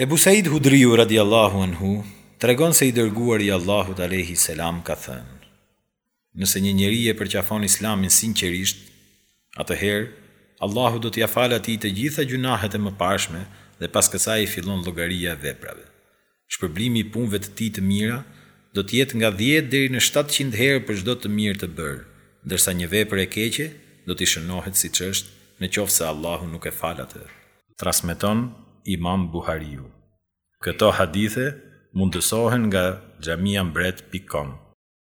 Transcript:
Ebu Said Hudriu radijallahu anhu tregon se i Dërguari i Allahut alejhi selam ka thënë, Nëse një njeri e përqafon Islamin sinqerisht, atëherë Allahu do t'ia falë atij të gjitha gjunahet e mëparshme dhe pas kësaj i fillon llogaria e veprave. Shpërblimi i punëve të tij të mira do të jetë nga dhjetë deri në shtatëqind herë për çdo të mirë të bërë, ndërsa një vepër e keqe do t'i shënohet siç është, në qoftë se Allahu nuk e fal atë. transmeton Imam Buhariu. Këto hadithe mundësohen nga Xhamia Mbret pikë kom.